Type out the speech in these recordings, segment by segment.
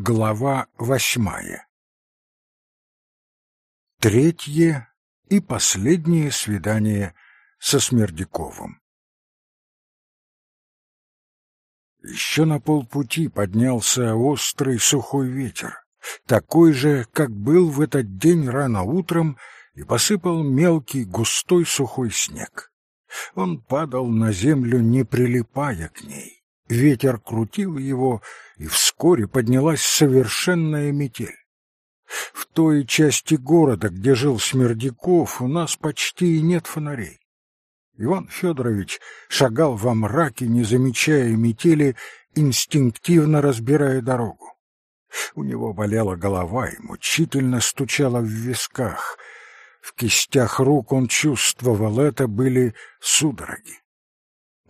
Глава восьмая Третье и последнее свидание со Смердяковым. Еще на полпути поднялся острый сухой ветер, такой же, как был в этот день рано утром, и посыпал мелкий густой сухой снег. Он падал на землю, не прилипая к ней. Ветер крутил его, и вскоре поднялась совершенная метель. В той части города, где жил Смердяков, у нас почти и нет фонарей. Иван Федорович шагал во мраке, не замечая метели, инстинктивно разбирая дорогу. У него болела голова и мучительно стучала в висках. В кистях рук он чувствовал, это были судороги.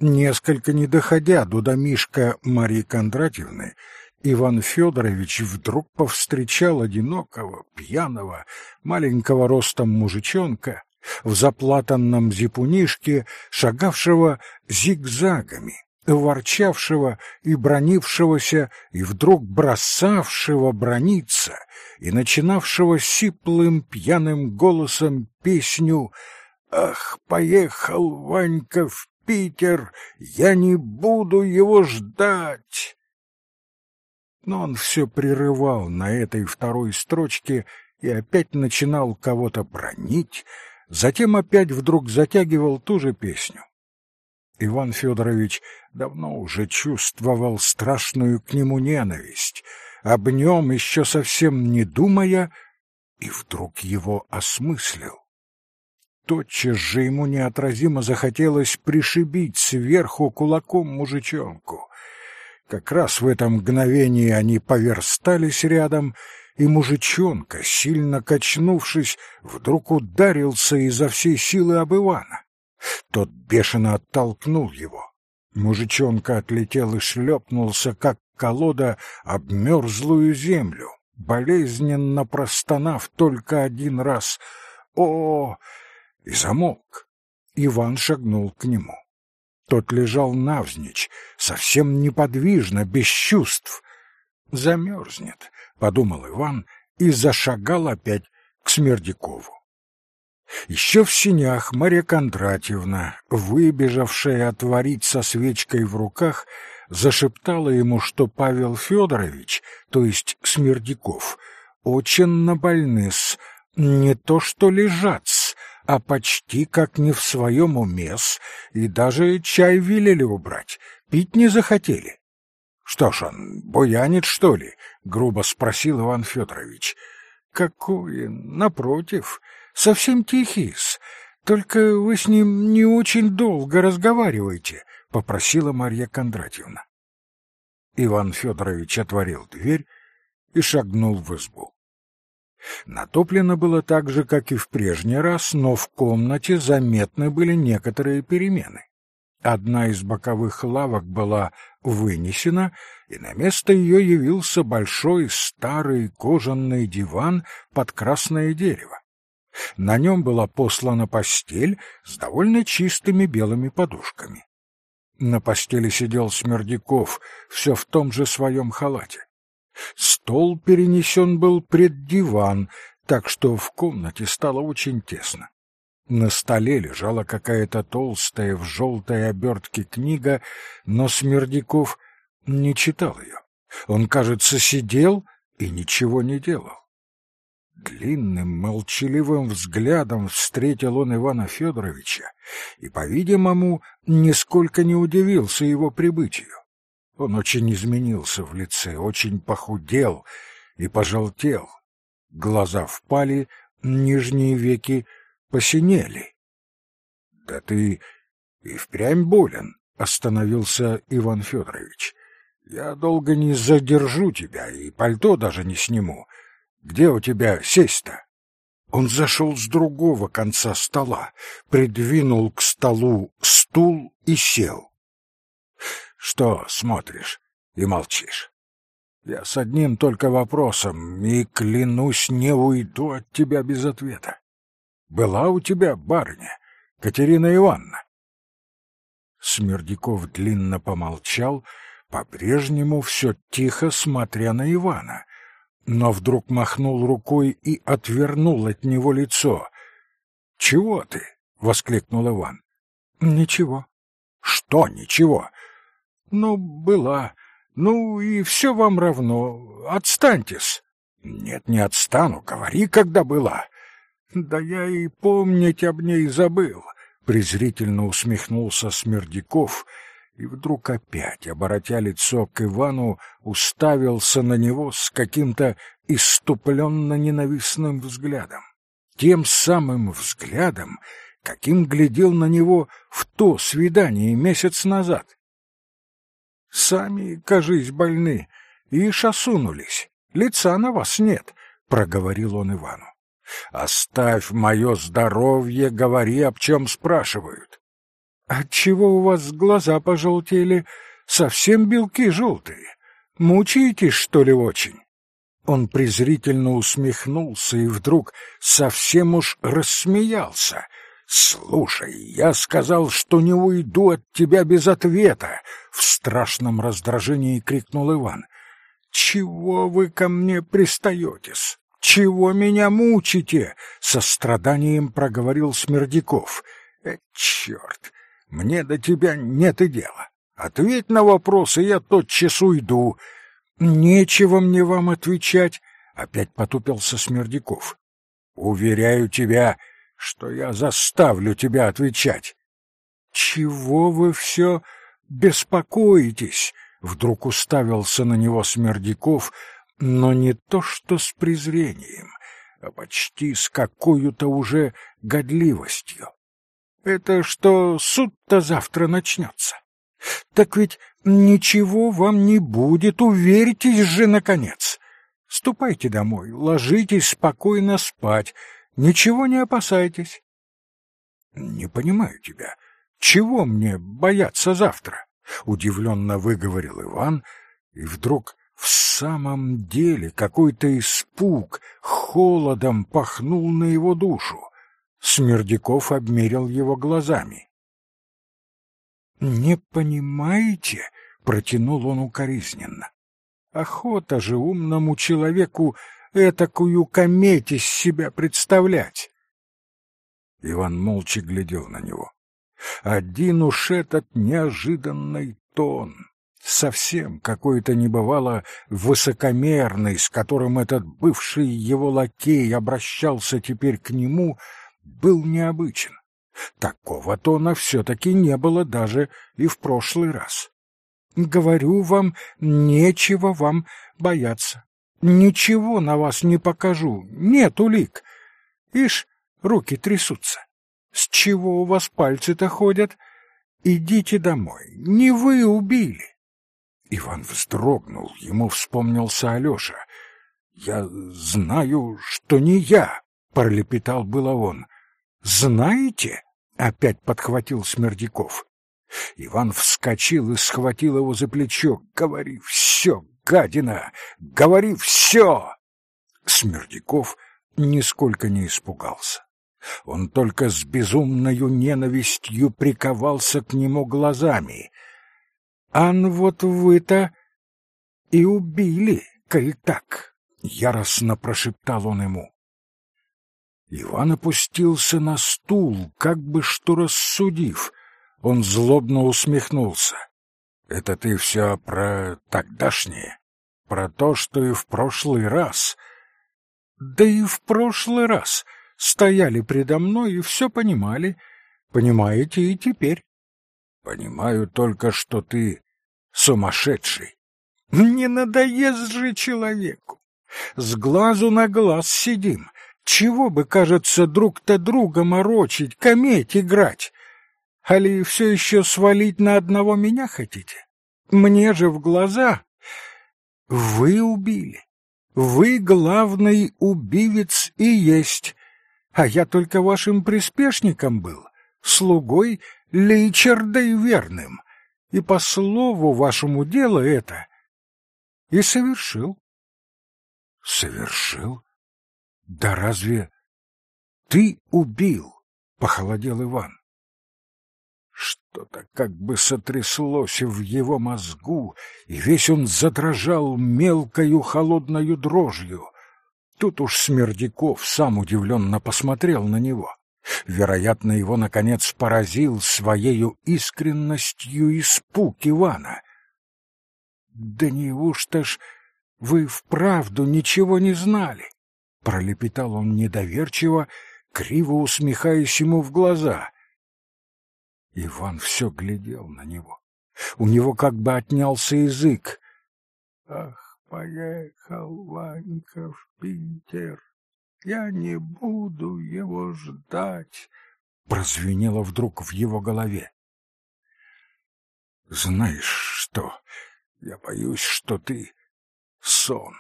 Несколько не доходя до домишка Марии Кондратьевны, Иван Федорович вдруг повстречал одинокого, пьяного, маленького ростом мужичонка в заплатанном зипунишке, шагавшего зигзагами, ворчавшего и бронившегося, и вдруг бросавшего брониться, и начинавшего сиплым пьяным голосом песню «Ах, поехал Ванька в Питер, я не буду его ждать. Но он все прерывал на этой второй строчке и опять начинал кого-то бронить, затем опять вдруг затягивал ту же песню. Иван Федорович давно уже чувствовал страшную к нему ненависть, об нем еще совсем не думая, и вдруг его осмыслил тотчас же ему неотразимо захотелось пришибить сверху кулаком мужичонку. Как раз в это мгновение они поверстались рядом, и мужичонка, сильно качнувшись, вдруг ударился изо всей силы об Ивана. Тот бешено оттолкнул его. Мужичонка отлетел и шлепнулся, как колода, об мерзлую землю, болезненно простонав только один раз «О!» И замолк. Иван шагнул к нему. Тот лежал навзничь, совсем неподвижно, без чувств. «Замерзнет», — подумал Иван и зашагал опять к Смердякову. Еще в синях Марья Кондратьевна, выбежавшая отворить со свечкой в руках, зашептала ему, что Павел Федорович, то есть Смердяков, очень набольны-с, не то что лежат а почти как не в своем умес, и даже чай велели убрать, пить не захотели. — Что ж он, буянит, что ли? — грубо спросил Иван Федорович. — Какой, напротив, совсем тихий-с, только вы с ним не очень долго разговариваете, — попросила Марья Кондратьевна. Иван Федорович отворил дверь и шагнул в избу. Натоплено было так же, как и в прежний раз, но в комнате заметны были некоторые перемены. Одна из боковых лавок была вынесена, и на место ее явился большой старый кожаный диван под красное дерево. На нем была послана постель с довольно чистыми белыми подушками. На постели сидел Смердяков, все в том же своем халате. Стол перенесен был пред диван, так что в комнате стало очень тесно. На столе лежала какая-то толстая в желтой обертке книга, но Смердяков не читал ее. Он, кажется, сидел и ничего не делал. Длинным, молчаливым взглядом встретил он Ивана Федоровича и, по-видимому, нисколько не удивился его прибытию. Он очень изменился в лице, очень похудел и пожелтел. Глаза впали, нижние веки посинели. — Да ты и впрямь болен, — остановился Иван Федорович. — Я долго не задержу тебя и пальто даже не сниму. Где у тебя сесть-то? Он зашел с другого конца стола, придвинул к столу стул и сел. Что смотришь и молчишь? Я с одним только вопросом, и, клянусь, не уйду от тебя без ответа. Была у тебя барыня, Катерина Ивановна? Смердяков длинно помолчал, по-прежнему все тихо смотря на Ивана, но вдруг махнул рукой и отвернул от него лицо. «Чего ты?» — воскликнул Иван. «Ничего». «Что ничего?» «Ну, была. Ну, и все вам равно. Отстаньтесь». «Нет, не отстану. Говори, когда была». «Да я и помнить об ней забыл», — презрительно усмехнулся Смердяков и вдруг опять, оборотя лицо к Ивану, уставился на него с каким-то иступленно ненавистным взглядом. Тем самым взглядом, каким глядел на него в то свидание месяц назад. «Сами, кажись, больны, и шасунулись, лица на вас нет», — проговорил он Ивану. «Оставь мое здоровье, говори, об чем спрашивают». «Отчего у вас глаза пожелтели? Совсем белки желтые. Мучаетесь, что ли, очень?» Он презрительно усмехнулся и вдруг совсем уж рассмеялся. «Слушай, я сказал, что не уйду от тебя без ответа!» В страшном раздражении крикнул Иван. «Чего вы ко мне пристаетесь? Чего меня мучите?» Со страданием проговорил Смердяков. «Э, черт! Мне до тебя нет и дела. Ответь на вопросы, я тотчас уйду. Нечего мне вам отвечать, опять потупился Смердяков. Уверяю тебя, что я заставлю тебя отвечать. Чего вы все беспокоитесь? Вдруг уставился на него Смердяков, но не то что с презрением, а почти с какой-то уже годливостью. Это что суд-то завтра начнется. Так ведь ничего вам не будет, уверьтесь же, наконец. Ступайте домой, ложитесь спокойно спать, ничего не опасайтесь. Не понимаю тебя. Чего мне бояться завтра? Удивленно выговорил Иван, и вдруг в самом деле какой-то испуг холодом пахнул на его душу. Смердяков обмерил его глазами. «Не понимаете?» — протянул он укоризненно. «Охота же умному человеку этакую кометь из себя представлять!» Иван молча глядел на него. Один уж этот неожиданный тон, совсем какой-то небывало высокомерный, с которым этот бывший его лакей обращался теперь к нему, был необычен. Такого тона все-таки не было даже и в прошлый раз. Говорю вам, нечего вам бояться. Ничего на вас не покажу, нет улик. Ишь, руки трясутся. С чего у вас пальцы-то ходят? Идите домой, не вы убили. Иван вздрогнул, ему вспомнился Алеша. «Я знаю, что не я», — пролепетал было он. «Знаете?» — опять подхватил Смердяков. Иван вскочил и схватил его за плечо. «Говори все, гадина! Говори все!» Смердяков нисколько не испугался. Он только с безумною ненавистью приковался к нему глазами. «Ан вот вы-то и убили, коль так!» — яростно прошептал он ему. Иван опустился на стул, как бы что рассудив. Он злобно усмехнулся. «Это ты все про тогдашнее? Про то, что и в прошлый раз?» «Да и в прошлый раз стояли предо мной и все понимали. Понимаете и теперь». «Понимаю только, что ты сумасшедший». «Не надоест же человеку. С глазу на глаз сидим» Чего бы, кажется, друг-то друга морочить, кометь играть? Али все еще свалить на одного меня хотите? Мне же в глаза. Вы убили. Вы главный убивец и есть. А я только вашим приспешником был, слугой лейчердой верным. И по слову вашему дело это и совершил. Совершил? Да разве ты убил? Похолодел Иван. Что-то как бы сотряслось в его мозгу, и весь он задрожал мелкою холодною дрожью. Тут уж Смердяков сам удивленно посмотрел на него. Вероятно, его, наконец, поразил своею искренностью испуг Ивана. «Да неужто ж вы вправду ничего не знали?» — пролепетал он недоверчиво, криво усмехаясь ему в глаза. Иван все глядел на него. У него как бы отнялся язык. «Ах, поехал Ванька в Питер! Я не буду его ждать!» Прозвенело вдруг в его голове. «Знаешь что? Я боюсь, что ты сон,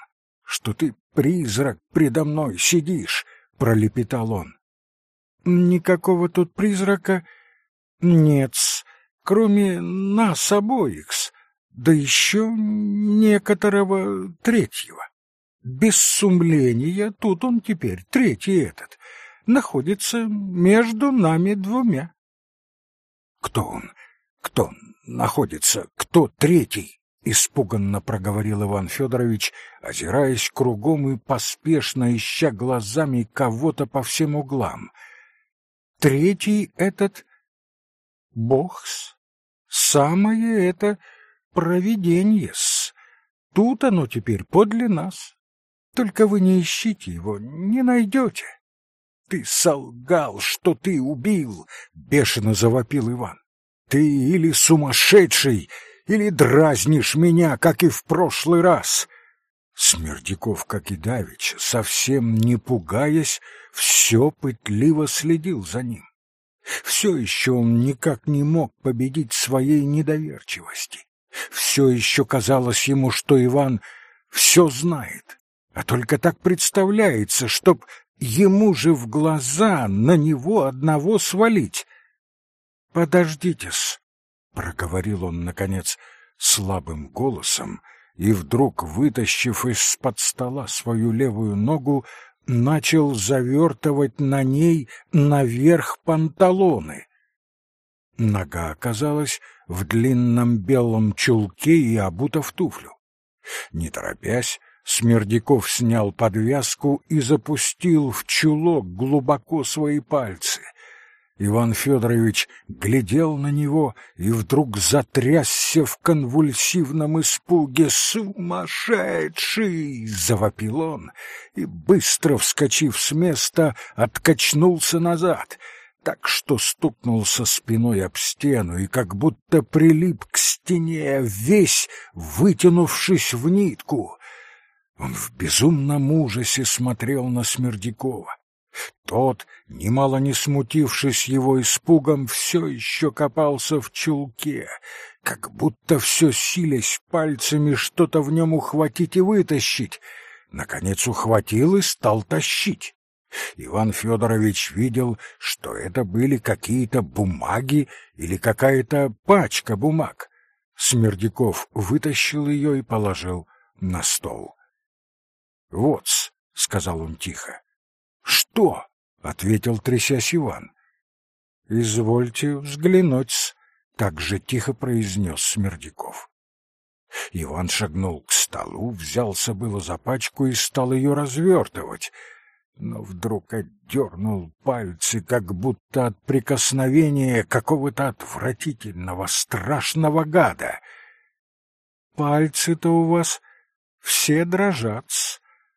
что ты призрак предо мной сидишь!» — пролепетал он. «Никакого тут призрака нет кроме нас обоих да еще некоторого третьего. Без сумления тут он теперь, третий этот, находится между нами двумя. Кто он? Кто находится? Кто третий? Испуганно проговорил Иван Федорович, озираясь кругом и поспешно ища глазами кого-то по всем углам. Третий этот Бог-с, самое это провиденье-с. Тут оно теперь подле нас. Только вы не ищите его, не найдете. Ты солгал, что ты убил, бешено завопил Иван. Ты или сумасшедший, или дразнишь меня, как и в прошлый раз. Смердяков, как и Давич, совсем не пугаясь, все пытливо следил за ним. Все еще он никак не мог победить своей недоверчивости. Все еще казалось ему, что Иван все знает, а только так представляется, чтоб ему же в глаза на него одного свалить. «Подождите-с», — проговорил он, наконец, слабым голосом, и вдруг, вытащив из-под стола свою левую ногу, начал завертывать на ней наверх панталоны. Нога оказалась в длинном белом чулке и обута в туфлю. Не торопясь, Смердяков снял подвязку и запустил в чулок глубоко свои пальцы — Иван Федорович глядел на него и вдруг затрясся в конвульсивном испуге. «Сумасшедший!» — завопил он и, быстро вскочив с места, откачнулся назад, так что стукнулся спиной об стену и как будто прилип к стене, весь вытянувшись в нитку. Он в безумном ужасе смотрел на Смердякова. Тот, немало не смутившись его испугом, все еще копался в чулке, как будто все силясь пальцами что-то в нем ухватить и вытащить. Наконец ухватил и стал тащить. Иван Федорович видел, что это были какие-то бумаги или какая-то пачка бумаг. Смердяков вытащил ее и положил на стол. «Вот-с», — сказал он тихо, «Что?» — ответил, трясясь Иван. «Извольте взглянуть так же тихо произнес Смердяков. Иван шагнул к столу, взялся было за пачку и стал ее развертывать, но вдруг отдернул пальцы, как будто от прикосновения какого-то отвратительного, страшного гада. «Пальцы-то у вас все дрожат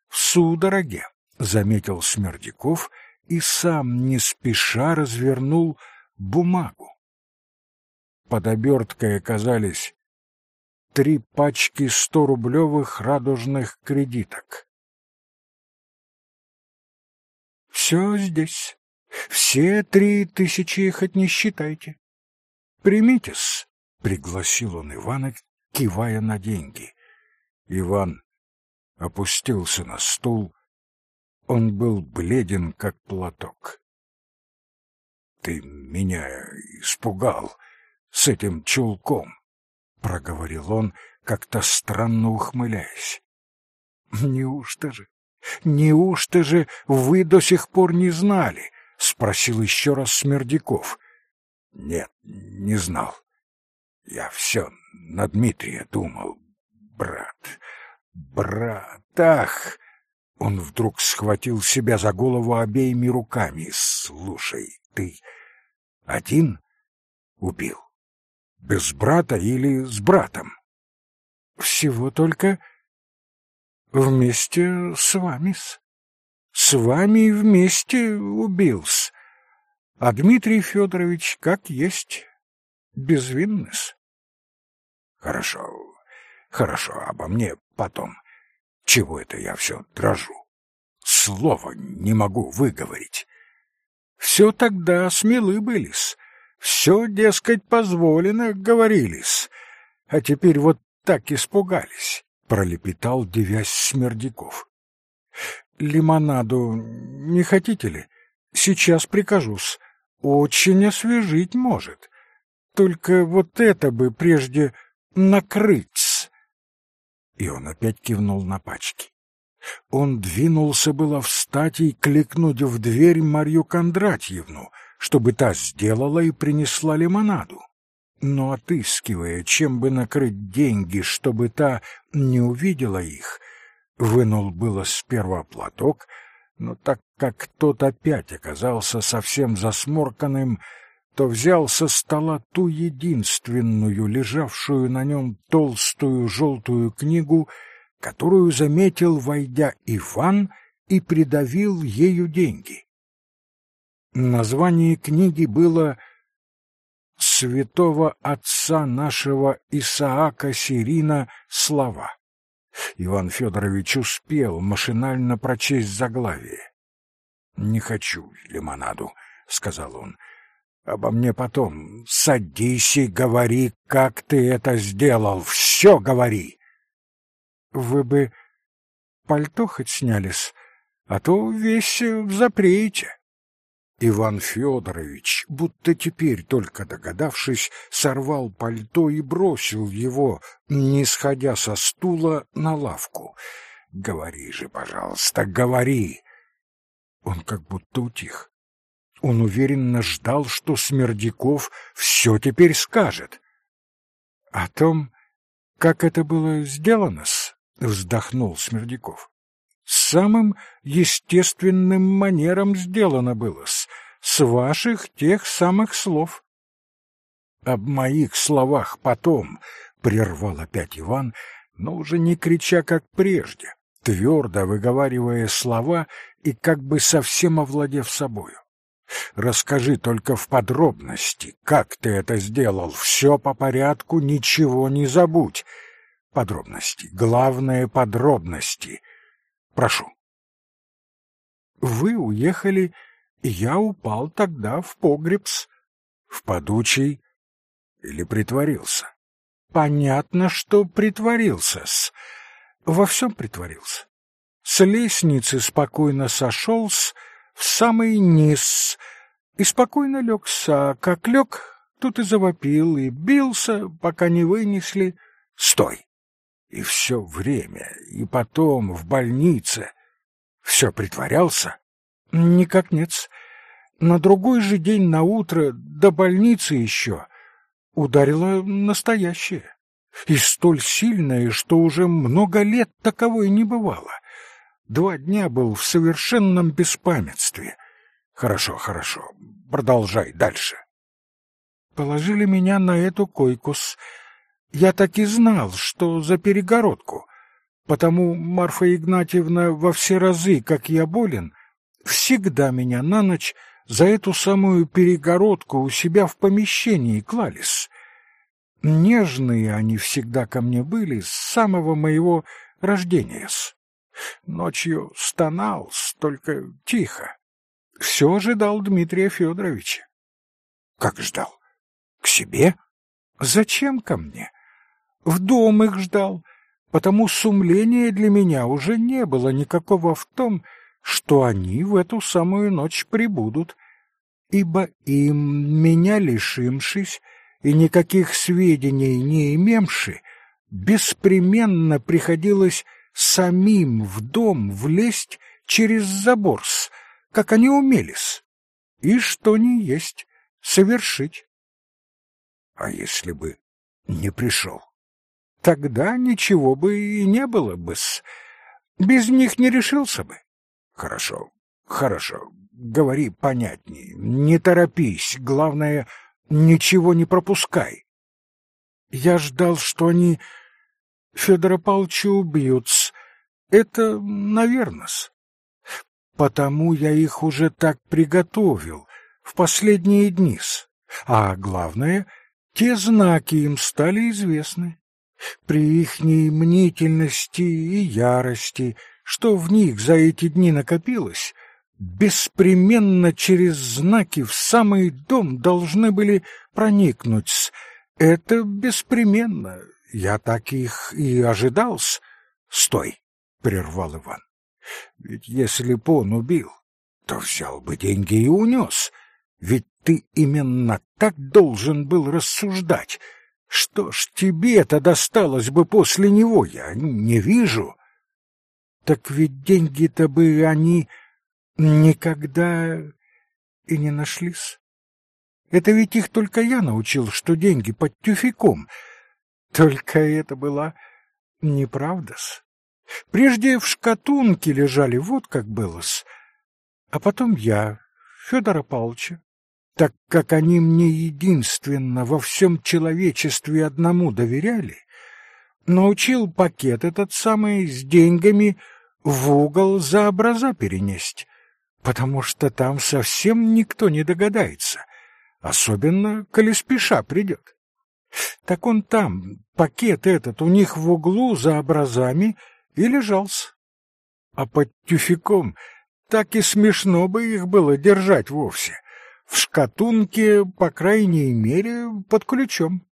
в судороге», заметил Смердяков и сам не спеша развернул бумагу. Под оберткой оказались три пачки сто-рублевых радужных кредиток. «Все здесь. Все три тысячи хоть не считайте. Примитесь», — пригласил он Ивана, кивая на деньги. Иван опустился на стул, он был бледен, как платок. «Ты меня испугал с этим чулком», — проговорил он, как-то странно ухмыляясь. «Неужто же, неужто же вы до сих пор не знали?» — спросил еще раз Смердяков. Нет, не знал. Я все на Дмитрия думал. Брат, брат, ах! Он вдруг схватил себя за голову обеими руками. Слушай, ты один убил? Без брата или с братом? Всего только вместе с вами-с. С вами вместе убил-с. А Дмитрий Федорович, как есть, безвинный-с. Хорошо, хорошо, обо мне потом. Чего это я все дрожу? Слова не могу выговорить. Все тогда смелы были-с. Все, дескать, позволено, говорились. А теперь вот так испугались, — пролепетал, девясь Смердяков. — Лимонаду не хотите ли? Сейчас прикажусь. Очень освежить может. Только вот это бы прежде накрыть. И он опять кивнул на пачки. Он двинулся было встать и кликнуть в дверь Марью Кондратьевну, чтобы та сделала и принесла лимонаду. Но отыскивая, чем бы накрыть деньги, чтобы та не увидела их, вынул было сперва платок, но так как тот опять оказался совсем засморканным, то взял со стола ту единственную, лежавшую на нем толстую желтую книгу, которую заметил, войдя Иван, и придавил ею деньги. Название книги было «Святого отца нашего Исаака Сирина слова». Иван Федорович успел машинально прочесть заглавие. «Не хочу лимонаду», — сказал он. «Обо мне потом. Садись и говори, как ты это сделал. Все говори!» «Вы бы пальто хоть снялись, а то весь запреете». Иван Федорович, будто теперь только догадавшись, сорвал пальто и бросил его, не сходя со стула, на лавку. «Говори же, пожалуйста, говори!» Он как будто утих. Он уверенно ждал, что Смердяков все теперь скажет. «О том, как это было сделано-с», — вздохнул Смердяков самым естественным манером сделано было, с, с ваших тех самых слов. Об моих словах потом, — прервал опять Иван, но уже не крича, как прежде, твердо выговаривая слова и как бы совсем овладев собою. Расскажи только в подробности, как ты это сделал. Все по порядку, ничего не забудь. Подробности, главное — подробности. Прошу. Вы уехали, и я упал тогда в погребс. В подучий или притворился? Понятно, что притворился-с. Во всем притворился. С лестницы спокойно сошел-с в самый низ и спокойно легся, а как лег, тут и завопил, и бился, пока не вынесли. Стой! И все время, и потом в больнице. Все притворялся? Никак нет. На другой же день на утро до больницы еще ударило настоящее. И столь сильное, что уже много лет таковой не бывало. Два дня был в совершенном беспамятстве. Хорошо, хорошо, продолжай дальше. Положили меня на эту койку-с, я так и знал, что за перегородку. Потому Марфа Игнатьевна во все разы, как я болен, всегда меня на ночь за эту самую перегородку у себя в помещении клались. Нежные они всегда ко мне были с самого моего рождения. -с. Ночью стонал, только тихо. Все ожидал Дмитрия Федоровича. Как ждал? К себе? Зачем ко мне? В дом их ждал, потому сумления для меня уже не было никакого в том, что они в эту самую ночь прибудут, ибо им, меня лишившись и никаких сведений не имемши, беспременно приходилось самим в дом влезть через заборс, как они умелись, и что не есть совершить. А если бы не пришел? Тогда ничего бы и не было бы -с. Без них не решился бы. Хорошо, хорошо. Говори понятней. Не торопись. Главное, ничего не пропускай. Я ждал, что они Федора Павловича убьют. Это, наверно-с. Потому я их уже так приготовил в последние дни-с. А главное, те знаки им стали известны. При ихней мнительности и ярости, что в них за эти дни накопилось, беспременно через знаки в самый дом должны были проникнуть. Это беспременно. Я так их и ожидал-с. Стой, — прервал Иван. Ведь если б он убил, то взял бы деньги и унес. Ведь ты именно так должен был рассуждать. Что ж тебе-то досталось бы после него, я не вижу. Так ведь деньги-то бы они никогда и не нашлись. Это ведь их только я научил, что деньги под тюфяком. Только это была неправда-с. Прежде в шкатунке лежали, вот как было-с. А потом я, Федора Павловича, так как они мне единственно во всем человечестве одному доверяли, научил пакет этот самый с деньгами в угол за образа перенесть, потому что там совсем никто не догадается, особенно, коли спеша придет. Так он там, пакет этот, у них в углу за образами и лежался. А под тюфяком так и смешно бы их было держать вовсе в шкатунке, по крайней мере, под ключом.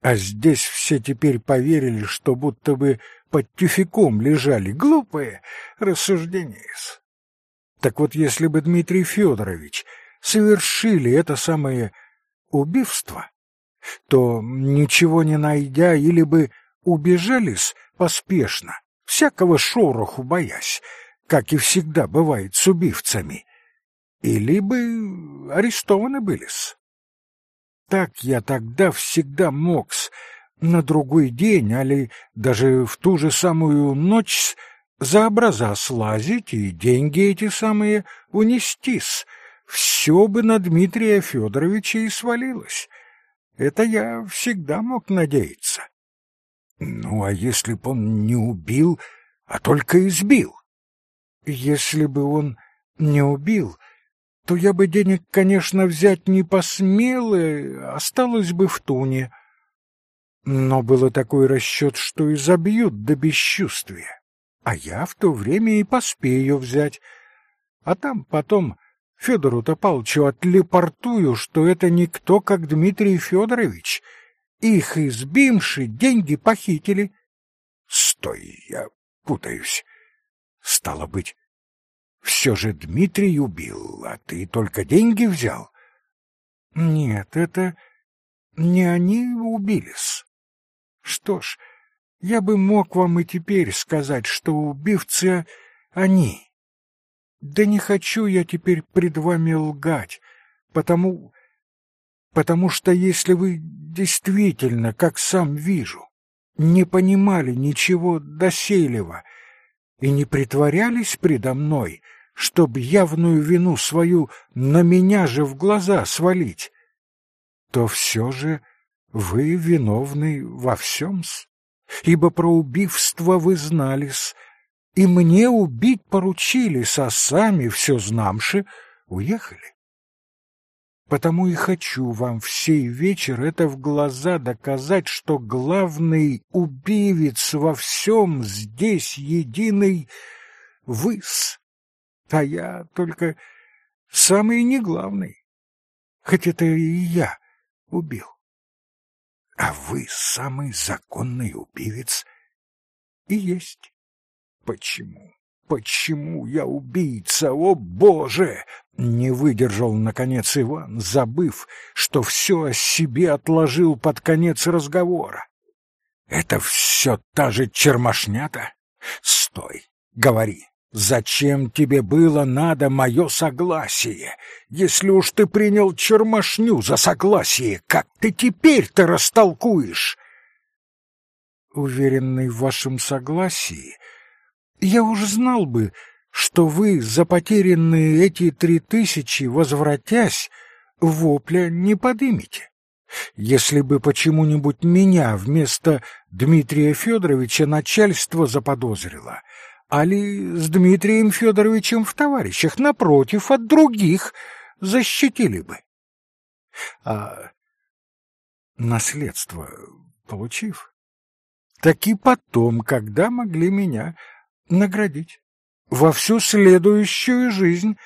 А здесь все теперь поверили, что будто бы под тюфяком лежали глупые рассуждения. Так вот, если бы Дмитрий Федорович совершили это самое убийство, то, ничего не найдя, или бы убежались поспешно, всякого шороху боясь, как и всегда бывает с убивцами, или бы арестованы были-с. Так я тогда всегда мог-с на другой день, али даже в ту же самую ночь за образа слазить и деньги эти самые унестись. Все бы на Дмитрия Федоровича и свалилось. Это я всегда мог надеяться. Ну, а если б он не убил, а только избил? Если бы он не убил, то я бы денег, конечно, взять не посмел, и осталось бы в туне. Но был такой расчет, что и забьют до бесчувствия, а я в то время и поспею взять. А там потом Федору-то Палчу отлепортую, что это никто, как Дмитрий Федорович. Их избимши деньги похитили. Стой, я путаюсь. Стало быть, все же Дмитрий убил, а ты только деньги взял. Нет, это не они убились. Что ж, я бы мог вам и теперь сказать, что убивцы они. Да не хочу я теперь пред вами лгать, потому... потому что если вы действительно, как сам вижу, не понимали ничего доселева и не притворялись предо мной, чтоб явную вину свою на меня же в глаза свалить, то все же вы виновны во всем-с, ибо про убивство вы знали-с, и мне убить поручились, а сами, все знамши, уехали. Потому и хочу вам всей вечер это в глаза доказать, что главный убивец во всем здесь единый выс, а я только самый неглавный, хоть это и я убил. А вы самый законный убивец и есть. Почему? Почему я убийца, о боже! Не выдержал, наконец, Иван, забыв, что все о себе отложил под конец разговора. Это все та же чермашнята? Стой, говори, Зачем тебе было надо мое согласие? Если уж ты принял чермашню за согласие, как ты теперь-то растолкуешь? Уверенный в вашем согласии, я уж знал бы, что вы за потерянные эти три тысячи, возвратясь, вопля не подымете. Если бы почему-нибудь меня вместо Дмитрия Федоровича начальство заподозрило, али с Дмитрием Федоровичем в товарищах, напротив, от других защитили бы. А наследство получив, так и потом, когда могли меня наградить во всю следующую жизнь,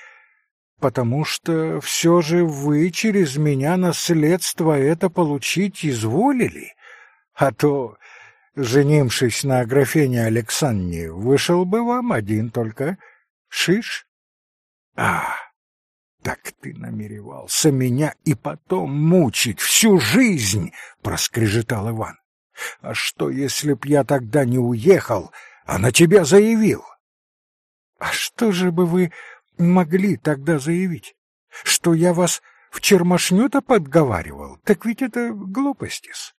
потому что все же вы через меня наследство это получить изволили, а то женившись на Аграфене Александре, вышел бы вам один только шиш. А, так ты намеревался меня и потом мучить всю жизнь, проскрежетал Иван. А что, если б я тогда не уехал, а на тебя заявил? А что же бы вы могли тогда заявить? Что я вас в чермашню-то подговаривал? Так ведь это глупости-с.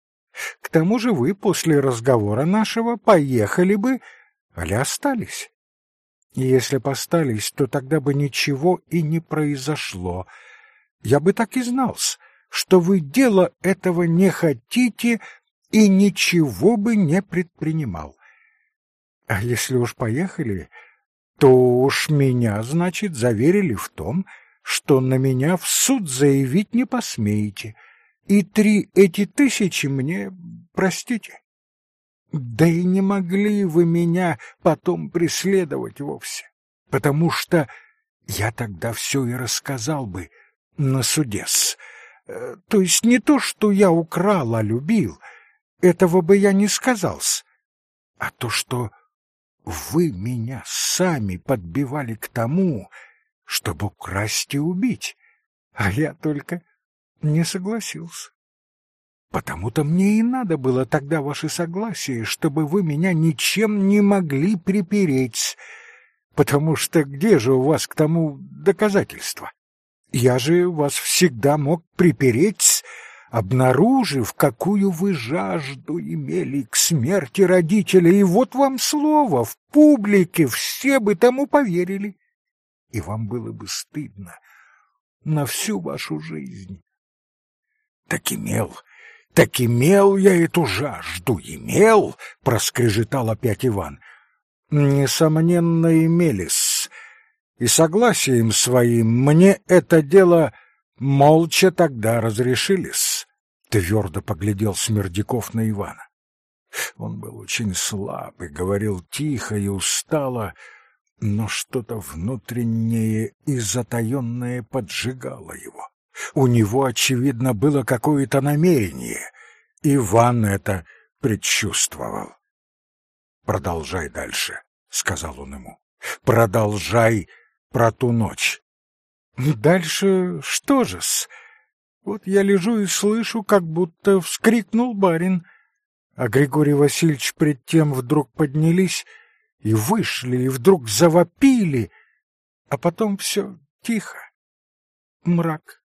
К тому же вы после разговора нашего поехали бы, али остались. И если бы остались, то тогда бы ничего и не произошло. Я бы так и знал, что вы дело этого не хотите и ничего бы не предпринимал. А если уж поехали, то уж меня, значит, заверили в том, что на меня в суд заявить не посмеете — и три эти тысячи мне простите. Да и не могли вы меня потом преследовать вовсе, потому что я тогда все и рассказал бы на суде-с. Э, то есть не то, что я украл, а любил, этого бы я не сказал-с, а то, что вы меня сами подбивали к тому, чтобы украсть и убить, а я только не согласился. Потому-то мне и надо было тогда ваше согласие, чтобы вы меня ничем не могли припереть, потому что где же у вас к тому доказательства? Я же вас всегда мог припереть, обнаружив, какую вы жажду имели к смерти родителя, и вот вам слово, в публике все бы тому поверили, и вам было бы стыдно на всю вашу жизнь так имел, так имел я эту жажду, имел, проскрежетал опять Иван. Несомненно, имелись. И согласием своим мне это дело молча тогда разрешились. Твердо поглядел Смердяков на Ивана. Он был очень слаб и говорил тихо и устало, но что-то внутреннее и затаенное поджигало его. У него, очевидно, было какое-то намерение. Иван это предчувствовал. «Продолжай дальше», — сказал он ему. «Продолжай про ту ночь». «Дальше что же-с? Вот я лежу и слышу, как будто вскрикнул барин, а Григорий Васильевич пред тем вдруг поднялись и вышли, и вдруг завопили, а потом все тихо, мрак.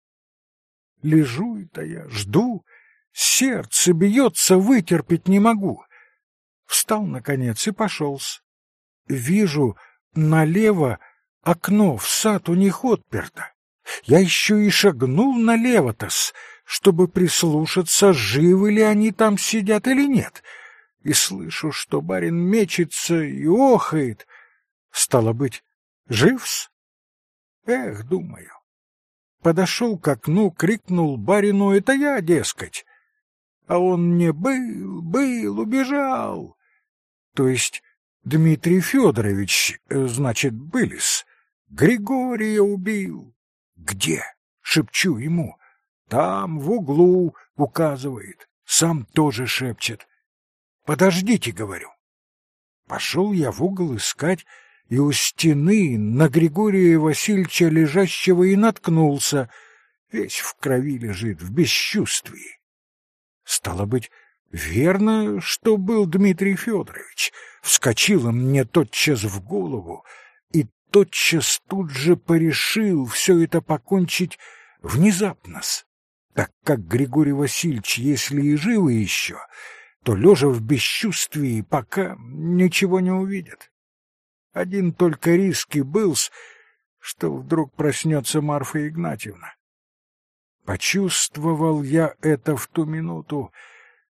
Лежу это я, жду, сердце бьется, вытерпеть не могу. Встал, наконец, и пошелся. Вижу, налево окно в сад у них отперто. Я еще и шагнул налево-тос, чтобы прислушаться, живы ли они там сидят или нет. И слышу, что барин мечется и охает. Стало быть, жив-с? Эх, думаю, подошел к окну, крикнул барину «Это я, дескать!» А он мне «Был, был, убежал!» То есть Дмитрий Федорович, э, значит, Былис, Григория убил. «Где?» — шепчу ему. «Там, в углу», — указывает. Сам тоже шепчет. «Подождите», — говорю. Пошел я в угол искать и у стены на Григория Васильевича лежащего и наткнулся, весь в крови лежит, в бесчувствии. Стало быть, верно, что был Дмитрий Федорович. Вскочило мне тотчас в голову, тотчас тут же порешил все это покончить внезапно так как Григорий Васильевич, если и живы еще, то, лежа в бесчувствии, пока ничего не увидит. Один только риск и был, что вдруг проснется Марфа Игнатьевна. Почувствовал я это в ту минуту,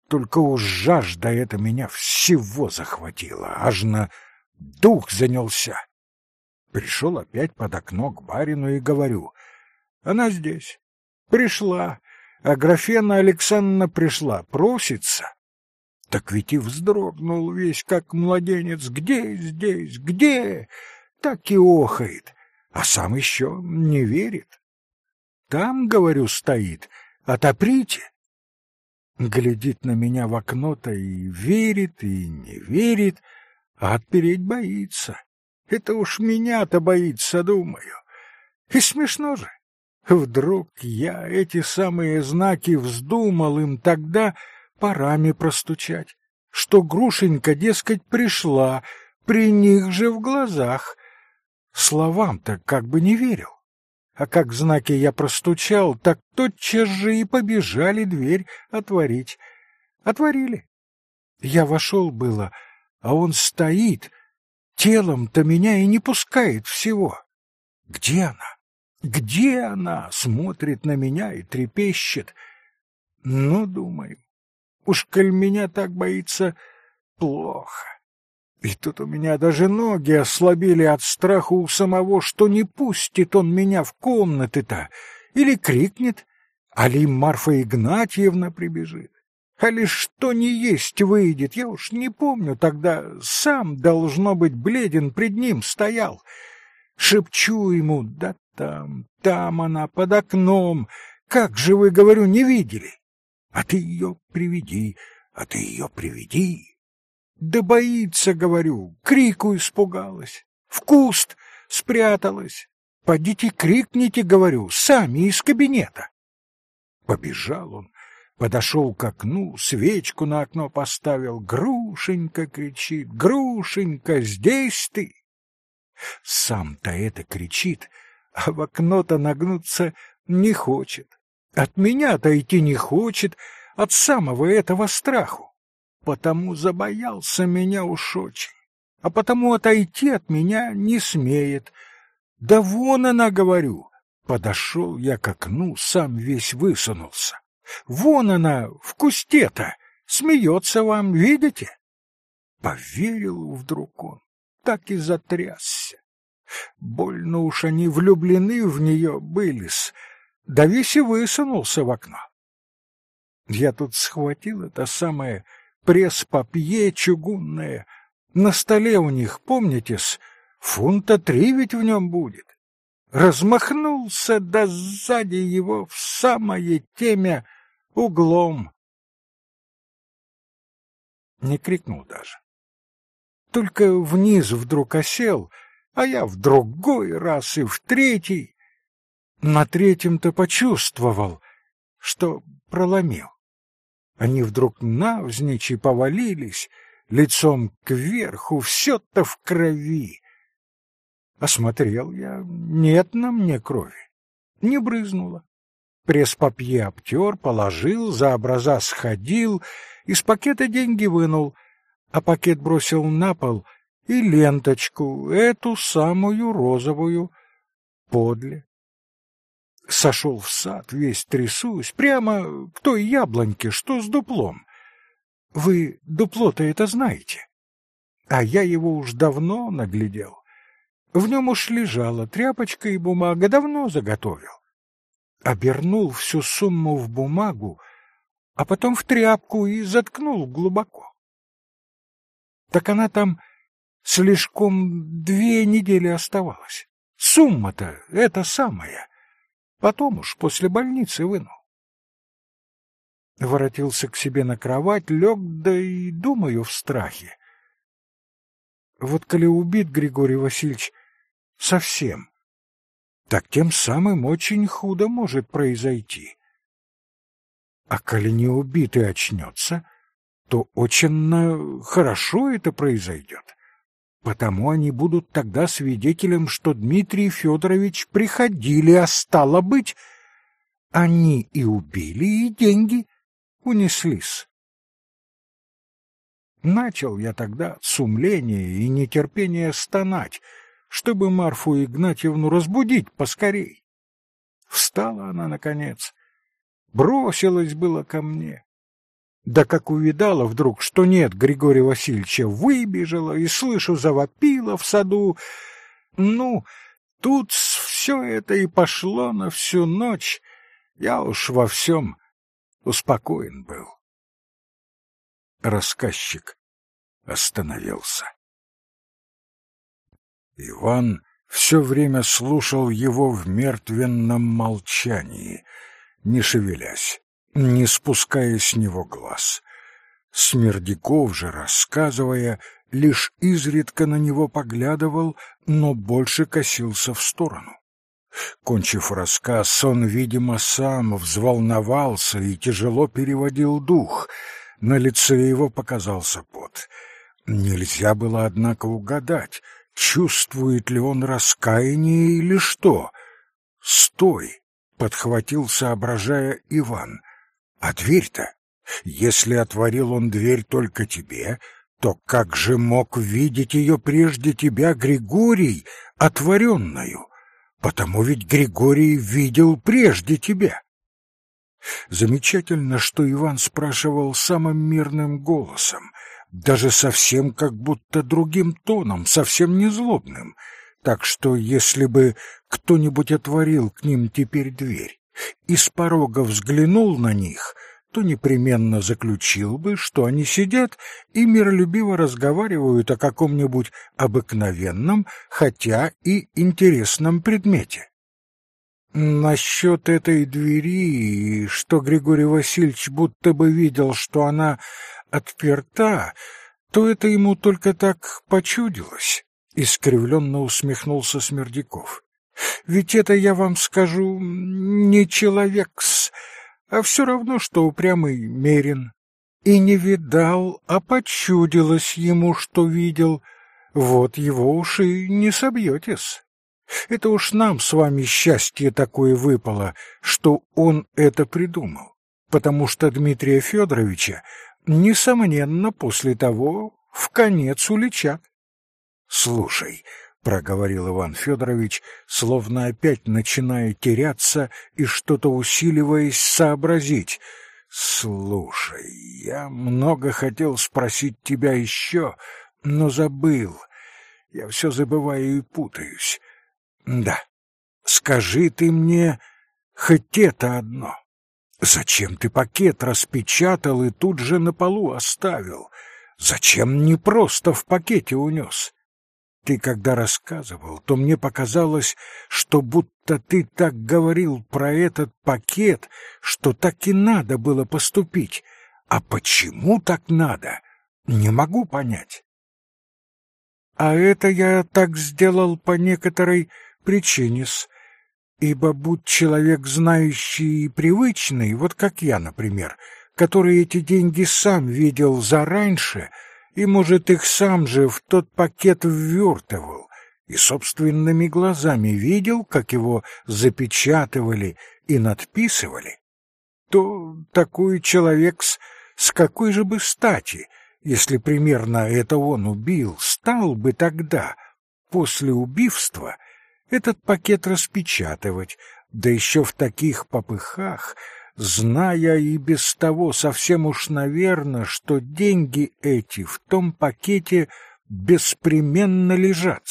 только уж жажда это меня всего захватила, аж на дух занялся. Пришел опять под окно к барину и говорю, она здесь, пришла, а Графена Александровна пришла, просится. Так ведь и вздрогнул весь, как младенец. Где здесь? Где? Так и охает, а сам еще не верит. Там, говорю, стоит, отоприте. Глядит на меня в окно-то и верит, и не верит, а отпереть боится. Это уж меня-то боится, думаю. И смешно же. Вдруг я эти самые знаки вздумал им тогда парами простучать, что Грушенька, дескать, пришла, при них же в глазах. Словам-то как бы не верил. А как знаки я простучал, так тотчас же и побежали дверь отворить. Отворили. Я вошел было, а он стоит, телом-то меня и не пускает всего. Где она? Где она? Смотрит на меня и трепещет. Ну, думаю, уж коль меня так боится, плохо. И тут у меня даже ноги ослабели от страха у самого, что не пустит он меня в комнаты-то, или крикнет, али Марфа Игнатьевна прибежит, али что не есть выйдет, я уж не помню, тогда сам, должно быть, бледен пред ним стоял. Шепчу ему, да там, там она, под окном. Как же вы, говорю, не видели? А ты ее приведи, а ты ее приведи. Да боится, говорю, крику испугалась. В куст спряталась. Подите крикните, говорю, сами из кабинета. Побежал он, подошел к окну, свечку на окно поставил. Грушенька кричит, Грушенька, здесь ты? Сам-то это кричит, а в окно-то нагнуться не хочет. От меня отойти не хочет, от самого этого страху. Потому забоялся меня уж очень, а потому отойти от меня не смеет. Да вон она, говорю. Подошел я к окну, сам весь высунулся. Вон она, в кусте-то, смеется вам, видите? Поверил вдруг он, так и затрясся. Больно уж они влюблены в нее были-с, да весь и высунулся в окно. Я тут схватил это самое пресс-папье чугунное. На столе у них, помните-с, фунта три ведь в нем будет. Размахнулся, да сзади его в самое темя углом. Не крикнул даже. Только вниз вдруг осел — а я в другой раз и в третий. На третьем-то почувствовал, что проломил. Они вдруг навзничь и повалились, лицом кверху, все-то в крови. Осмотрел я, нет на мне крови, не брызнуло. Пресс-папье обтер, положил, за образа сходил, из пакета деньги вынул, а пакет бросил на пол — и ленточку, эту самую розовую, подле. Сошел в сад, весь трясусь, прямо к той яблоньке, что с дуплом. Вы дупло-то это знаете. А я его уж давно наглядел. В нем уж лежала тряпочка и бумага, давно заготовил. Обернул всю сумму в бумагу, а потом в тряпку и заткнул глубоко. Так она там Слишком две недели оставалось. Сумма-то эта самая. Потом уж после больницы вынул. Воротился к себе на кровать, лег, да и думаю в страхе. Вот коли убит Григорий Васильевич совсем, так тем самым очень худо может произойти. А коли не убит и очнется, то очень хорошо это произойдет. Потому они будут тогда свидетелем, что Дмитрий Федорович приходили, а стало быть, они и убили, и деньги унеслись. Начал я тогда от сумления и нетерпения стонать, чтобы Марфу Игнатьевну разбудить поскорей. Встала она, наконец, бросилась было ко мне. Да как увидала вдруг, что нет Григория Васильевича, выбежала и, слышу, завопила в саду. Ну, тут все это и пошло на всю ночь. Я уж во всем успокоен был. Рассказчик остановился. Иван все время слушал его в мертвенном молчании, не шевелясь не спуская с него глаз. Смердяков же, рассказывая, лишь изредка на него поглядывал, но больше косился в сторону. Кончив рассказ, он, видимо, сам взволновался и тяжело переводил дух. На лице его показался пот. Нельзя было, однако, угадать, чувствует ли он раскаяние или что. «Стой!» — подхватил, соображая Иван — а дверь-то? Если отворил он дверь только тебе, то как же мог видеть ее прежде тебя Григорий, отворенную? Потому ведь Григорий видел прежде тебя. Замечательно, что Иван спрашивал самым мирным голосом, даже совсем как будто другим тоном, совсем не злобным, так что если бы кто-нибудь отворил к ним теперь дверь, и с порога взглянул на них, то непременно заключил бы, что они сидят и миролюбиво разговаривают о каком-нибудь обыкновенном, хотя и интересном предмете. Насчет этой двери, что Григорий Васильевич будто бы видел, что она отперта, то это ему только так почудилось, — искривленно усмехнулся Смердяков. Ведь это, я вам скажу, не человек-с, а все равно, что упрямый мерин. И не видал, а почудилось ему, что видел. Вот его уж и не собьетесь. Это уж нам с вами счастье такое выпало, что он это придумал, потому что Дмитрия Федоровича, несомненно, после того в конец уличат. Слушай, — проговорил Иван Федорович, словно опять начиная теряться и что-то усиливаясь сообразить. «Слушай, я много хотел спросить тебя еще, но забыл. Я все забываю и путаюсь. Да, скажи ты мне хоть это одно. Зачем ты пакет распечатал и тут же на полу оставил? Зачем не просто в пакете унес?» Ты когда рассказывал, то мне показалось, что будто ты так говорил про этот пакет, что так и надо было поступить. А почему так надо, не могу понять. А это я так сделал по некоторой причине-с, ибо будь человек знающий и привычный, вот как я, например, который эти деньги сам видел зараньше, — и, может, их сам же в тот пакет ввертывал, и собственными глазами видел, как его запечатывали и надписывали, то такой человек с, с какой же бы стати, если примерно это он убил, стал бы тогда, после убийства, этот пакет распечатывать, да еще в таких попыхах, зная и без того совсем уж наверно, что деньги эти в том пакете беспременно лежат.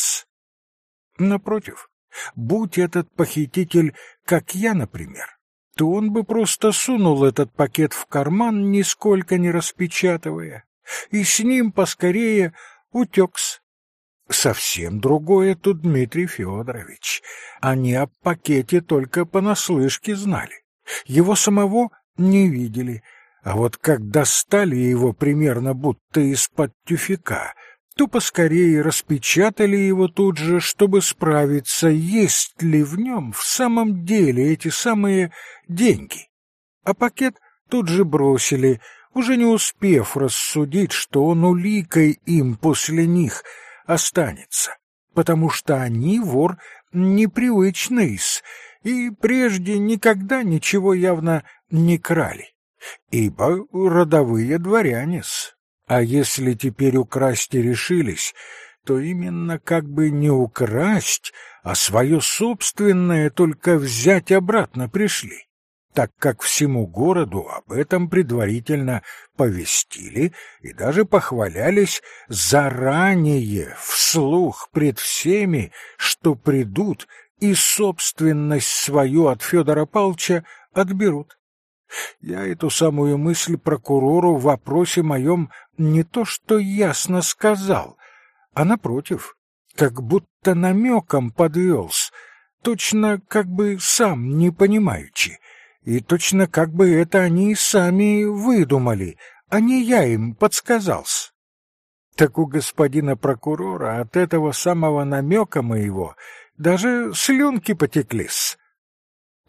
Напротив, будь этот похититель, как я, например, то он бы просто сунул этот пакет в карман, нисколько не распечатывая, и с ним поскорее утекс. Совсем другое тут Дмитрий Федорович. Они о пакете только понаслышке знали. Его самого не видели, а вот как достали его примерно будто из-под тюфяка, то поскорее распечатали его тут же, чтобы справиться, есть ли в нем в самом деле эти самые деньги. А пакет тут же бросили, уже не успев рассудить, что он уликой им после них останется, потому что они вор непривычный и прежде никогда ничего явно не крали, ибо родовые дворяне-с. А если теперь украсть и решились, то именно как бы не украсть, а свое собственное только взять обратно пришли, так как всему городу об этом предварительно повестили и даже похвалялись заранее, вслух пред всеми, что придут и собственность свою от Федора Палча отберут. Я эту самую мысль прокурору в вопросе моем не то что ясно сказал, а напротив, как будто намеком подвелся, точно как бы сам не понимаючи, и точно как бы это они сами выдумали, а не я им подсказался. Так у господина прокурора от этого самого намека моего даже слюнки потеклись.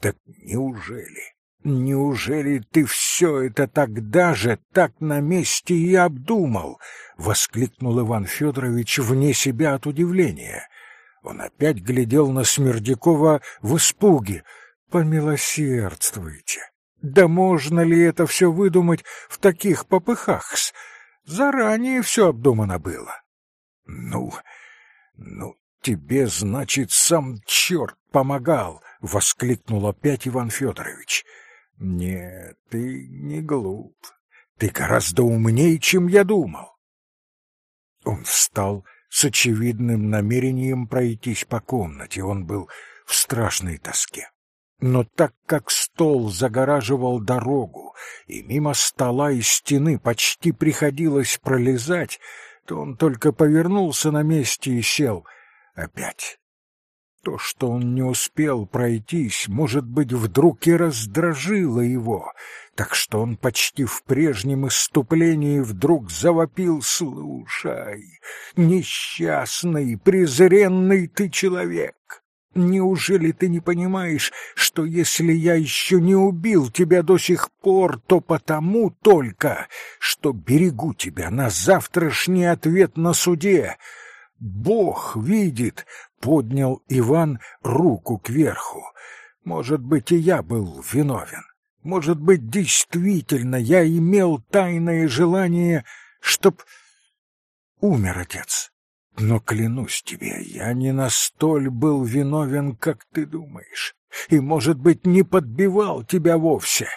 Так неужели, неужели ты все это тогда же так на месте и обдумал? Воскликнул Иван Федорович вне себя от удивления. Он опять глядел на Смердякова в испуге. Помилосердствуйте. Да можно ли это все выдумать в таких попыхах-с? Заранее все обдумано было. Ну, ну, тебе, значит, сам черт помогал, воскликнул опять Иван Федорович. Нет, ты не глуп. Ты гораздо умнее, чем я думал. Он встал с очевидным намерением пройтись по комнате. Он был в страшной тоске. Но так как стол загораживал дорогу, и мимо стола и стены почти приходилось пролезать, то он только повернулся на месте и сел опять. То, что он не успел пройтись, может быть, вдруг и раздражило его, так что он почти в прежнем иступлении вдруг завопил «Слушай, несчастный, презренный ты человек!» Неужели ты не понимаешь, что если я еще не убил тебя до сих пор, то потому только, что берегу тебя на завтрашний ответ на суде? Бог видит, поднял Иван руку кверху. Может быть, и я был виновен. Может быть, действительно я имел тайное желание, чтоб умер отец. Но клянусь тебе, я не настоль был виновен, как ты думаешь, и, может быть, не подбивал тебя вовсе.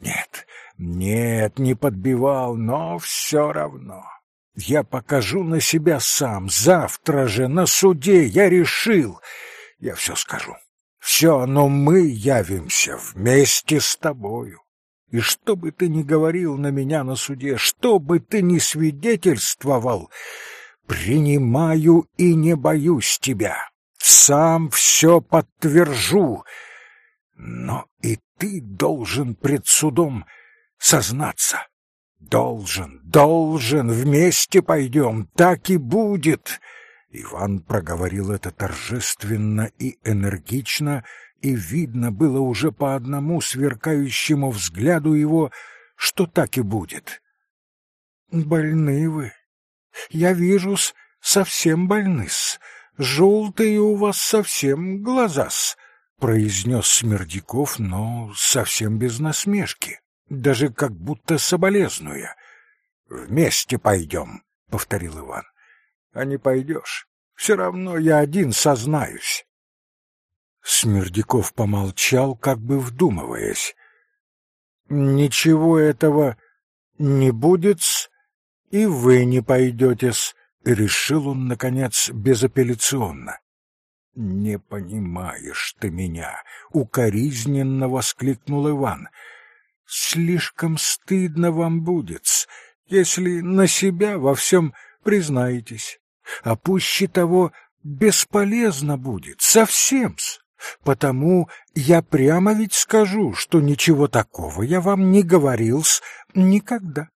Нет, нет, не подбивал, но все равно. Я покажу на себя сам, завтра же, на суде, я решил. Я все скажу. Все, но мы явимся вместе с тобою. И что бы ты ни говорил на меня на суде, что бы ты ни свидетельствовал, принимаю и не боюсь тебя. Сам все подтвержу. Но и ты должен пред судом сознаться. Должен, должен, вместе пойдем, так и будет. Иван проговорил это торжественно и энергично, и видно было уже по одному сверкающему взгляду его, что так и будет. Больны вы, я вижу-с, совсем больны-с. Желтые у вас совсем глаза-с, — произнес Смердяков, но совсем без насмешки, даже как будто соболезнуя. — Вместе пойдем, — повторил Иван. — А не пойдешь, все равно я один сознаюсь. Смердяков помолчал, как бы вдумываясь. — Ничего этого не будет-с, и вы не пойдете-с, — решил он, наконец, безапелляционно. — Не понимаешь ты меня, — укоризненно воскликнул Иван. — Слишком стыдно вам будет, если на себя во всем признаетесь. А пуще того, бесполезно будет, совсем-с. Потому я прямо ведь скажу, что ничего такого я вам не говорил-с никогда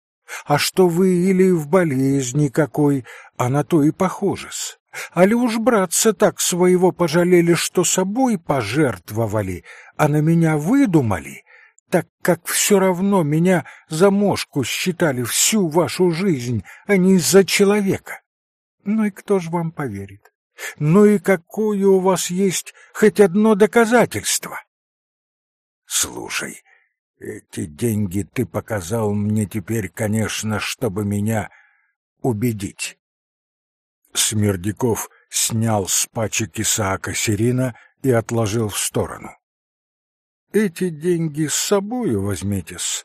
а что вы или в болезни какой, а на то и похоже-с. Али уж братца так своего пожалели, что собой пожертвовали, а на меня выдумали, так как все равно меня за мошку считали всю вашу жизнь, а не за человека. Ну и кто ж вам поверит? Ну и какое у вас есть хоть одно доказательство? Слушай, эти деньги ты показал мне теперь, конечно, чтобы меня убедить. Смердяков снял с пачек Исаака Сирина и отложил в сторону. «Эти деньги с собою возьмите-с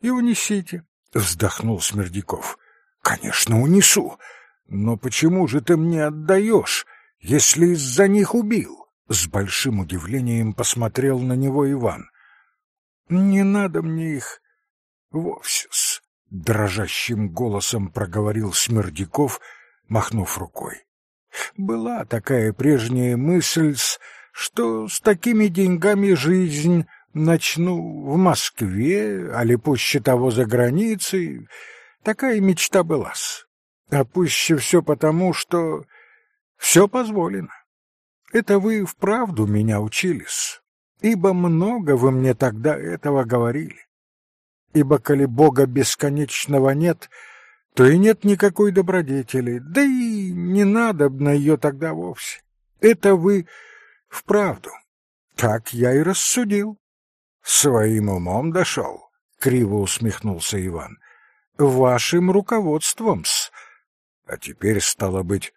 и унесите», — вздохнул Смердяков. «Конечно, унесу. Но почему же ты мне отдаешь, если из-за них убил?» С большим удивлением посмотрел на него Иван. «Не надо мне их вовсе-с», — дрожащим голосом проговорил Смердяков, махнув рукой. «Была такая прежняя мысль, что с такими деньгами жизнь начну в Москве, а ли пуще того за границей. Такая мечта была-с. А пуще все потому, что все позволено. Это вы вправду меня учились, ибо много вы мне тогда этого говорили. Ибо коли Бога бесконечного нет, то и нет никакой добродетели, да и не надо на ее тогда вовсе. Это вы вправду. Так я и рассудил. Своим умом дошел, — криво усмехнулся Иван. Вашим руководством-с. А теперь, стало быть,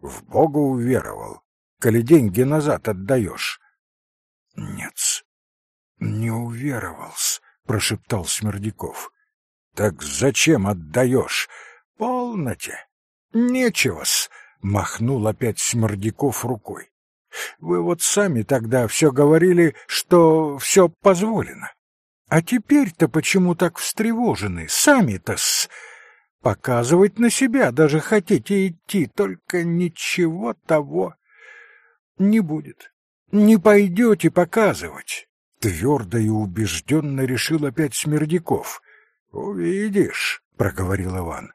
в Бога уверовал, коли деньги назад отдаешь. — Нет, не уверовал-с, — прошептал Смердяков. — Так зачем отдаешь? — Полноте. Нечего-с, — махнул опять Смердяков рукой. — Вы вот сами тогда все говорили, что все позволено. А теперь-то почему так встревожены? Сами-то-с... Показывать на себя даже хотите идти, только ничего того не будет. Не пойдете показывать. Твердо и убежденно решил опять Смердяков. «Увидишь», — проговорил Иван.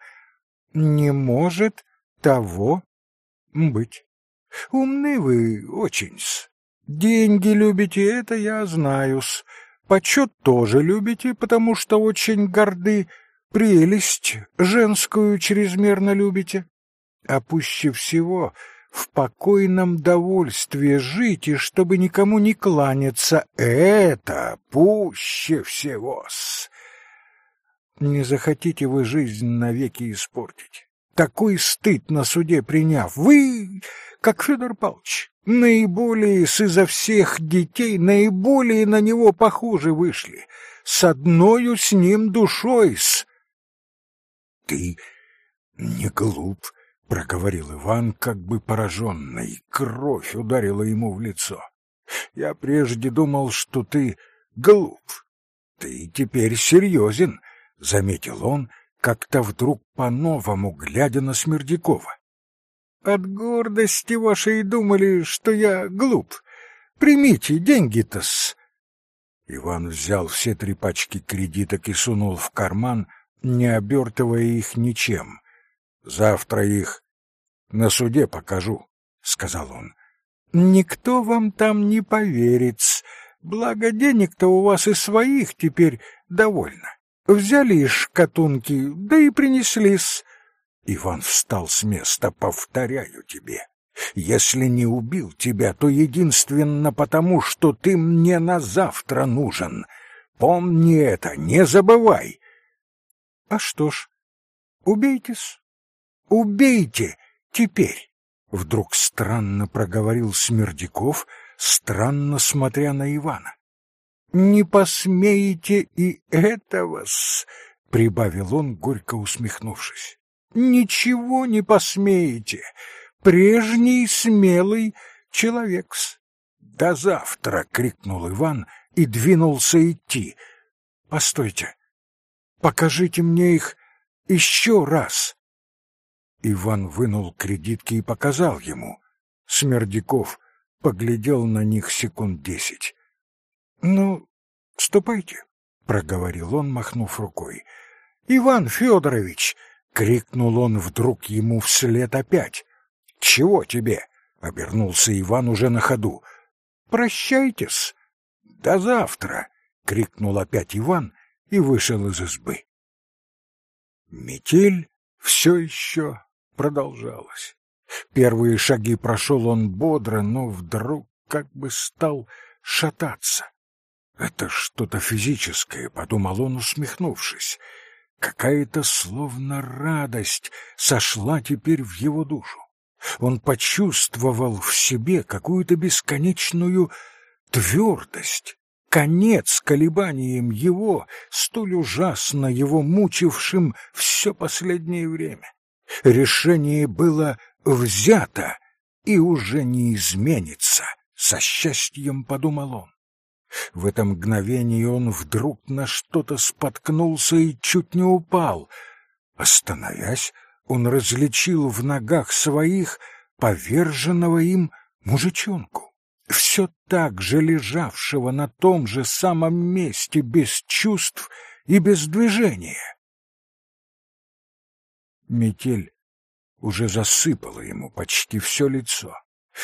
«Не может того быть. Умны вы очень-с. Деньги любите, это я знаю-с. Почет тоже любите, потому что очень горды, прелесть женскую чрезмерно любите. А пуще всего в покойном довольстве жить и чтобы никому не кланяться, это пуще всего-с. Не захотите вы жизнь навеки испортить. Такой стыд на суде приняв. Вы, как Федор Павлович, наиболее с изо всех детей, наиболее на него похожи вышли. С одною с ним душой-с ты не глуп, — проговорил Иван, как бы пораженный. Кровь ударила ему в лицо. Я прежде думал, что ты глуп. Ты теперь серьезен, — заметил он, как-то вдруг по-новому, глядя на Смердякова. От гордости вашей думали, что я глуп. Примите деньги-то-с. Иван взял все три пачки кредиток и сунул в карман, не обертывая их ничем. Завтра их на суде покажу, — сказал он. — Никто вам там не поверит. Благо денег-то у вас и своих теперь довольно. Взяли шкатунки, да и принесли-с. Иван встал с места. Повторяю тебе, если не убил тебя, то единственно потому, что ты мне на завтра нужен. Помни это, не забывай. А что ж, убейтесь, убейте теперь. Вдруг странно проговорил Смердяков, странно смотря на Ивана. Не посмеете и этого-с, прибавил он, горько усмехнувшись. Ничего не посмеете. Прежний смелый человек-с. До завтра, крикнул Иван и двинулся идти. Постойте. Покажите мне их еще раз. Иван вынул кредитки и показал ему. Смердяков поглядел на них секунд десять. — Ну, ступайте, — проговорил он, махнув рукой. — Иван Федорович! — крикнул он вдруг ему вслед опять. — Чего тебе? — обернулся Иван уже на ходу. — Прощайтесь. — До завтра! — крикнул опять Иван и вышел из избы. Метель все еще продолжалась. Первые шаги прошел он бодро, но вдруг как бы стал шататься. «Это что-то физическое», — подумал он, усмехнувшись. Какая-то словно радость сошла теперь в его душу. Он почувствовал в себе какую-то бесконечную твердость, конец колебаниям его, столь ужасно его мучившим все последнее время. Решение было взято и уже не изменится, со счастьем подумал он. В это мгновение он вдруг на что-то споткнулся и чуть не упал. Остановясь, он различил в ногах своих поверженного им мужичонку, все так же лежавшего на том же самом месте без чувств и без движения. Метель уже засыпала ему почти все лицо.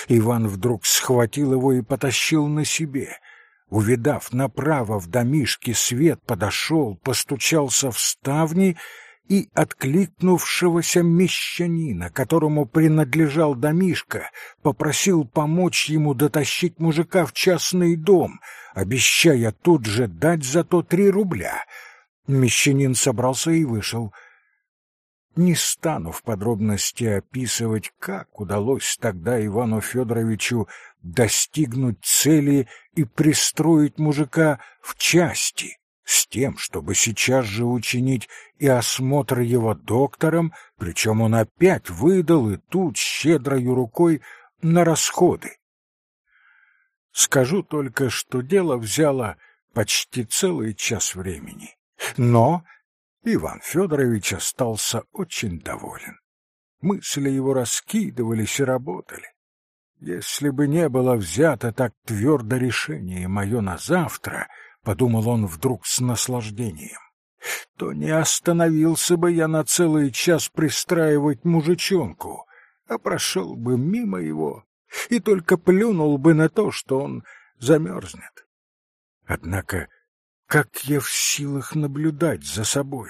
Иван вдруг схватил его и потащил на себе. Увидав направо в домишке свет, подошел, постучался в ставни и откликнувшегося мещанина, которому принадлежал домишка, попросил помочь ему дотащить мужика в частный дом, обещая тут же дать за то три рубля. Мещанин собрался и вышел — не стану в подробности описывать, как удалось тогда Ивану Федоровичу достигнуть цели и пристроить мужика в части, с тем, чтобы сейчас же учинить и осмотр его доктором, причем он опять выдал и тут щедрою рукой на расходы. Скажу только, что дело взяло почти целый час времени, но Иван Федорович остался очень доволен. Мысли его раскидывались и работали. Если бы не было взято так твердо решение мое на завтра, подумал он вдруг с наслаждением, то не остановился бы я на целый час пристраивать мужичонку, а прошел бы мимо его и только плюнул бы на то, что он замерзнет. Однако как я в силах наблюдать за собой?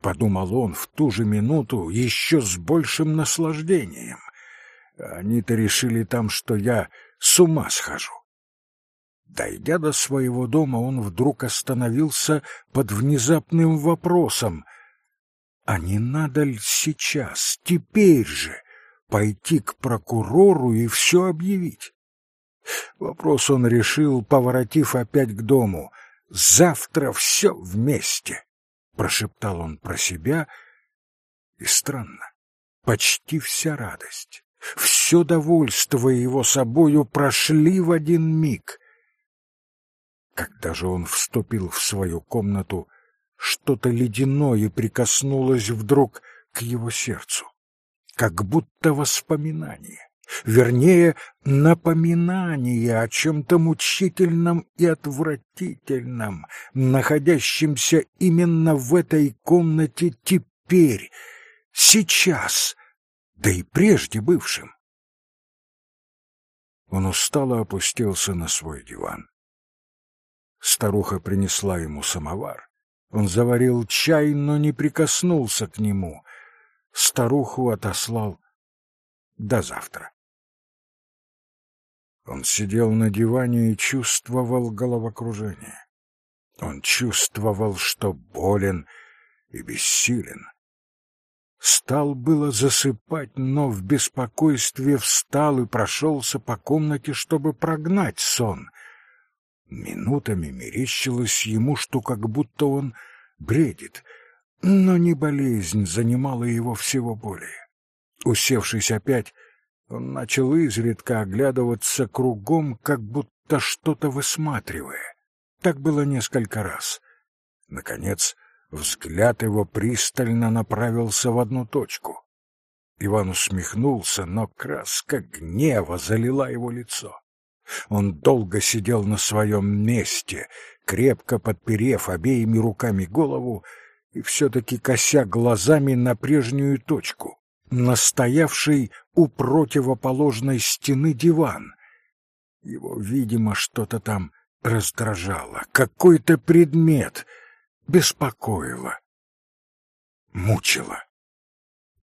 Подумал он в ту же минуту еще с большим наслаждением. Они-то решили там, что я с ума схожу. Дойдя до своего дома, он вдруг остановился под внезапным вопросом. А не надо ли сейчас, теперь же, пойти к прокурору и все объявить? Вопрос он решил, поворотив опять к дому — Завтра все вместе, прошептал он про себя, и странно, почти вся радость, все довольство его собою прошли в один миг. Когда же он вступил в свою комнату, что-то ледяное прикоснулось вдруг к его сердцу, как будто воспоминание вернее, напоминание о чем-то мучительном и отвратительном, находящемся именно в этой комнате теперь, сейчас, да и прежде бывшим. Он устало опустился на свой диван. Старуха принесла ему самовар. Он заварил чай, но не прикоснулся к нему. Старуху отослал до завтра. Он сидел на диване и чувствовал головокружение. Он чувствовал, что болен и бессилен. Стал было засыпать, но в беспокойстве встал и прошелся по комнате, чтобы прогнать сон. Минутами мерещилось ему, что как будто он бредит, но не болезнь занимала его всего более. Усевшись опять, он начал изредка оглядываться кругом, как будто что-то высматривая. Так было несколько раз. Наконец, взгляд его пристально направился в одну точку. Иван усмехнулся, но краска гнева залила его лицо. Он долго сидел на своем месте, крепко подперев обеими руками голову и все-таки кося глазами на прежнюю точку настоявший у противоположной стены диван. Его, видимо, что-то там раздражало, какой-то предмет беспокоило, мучило.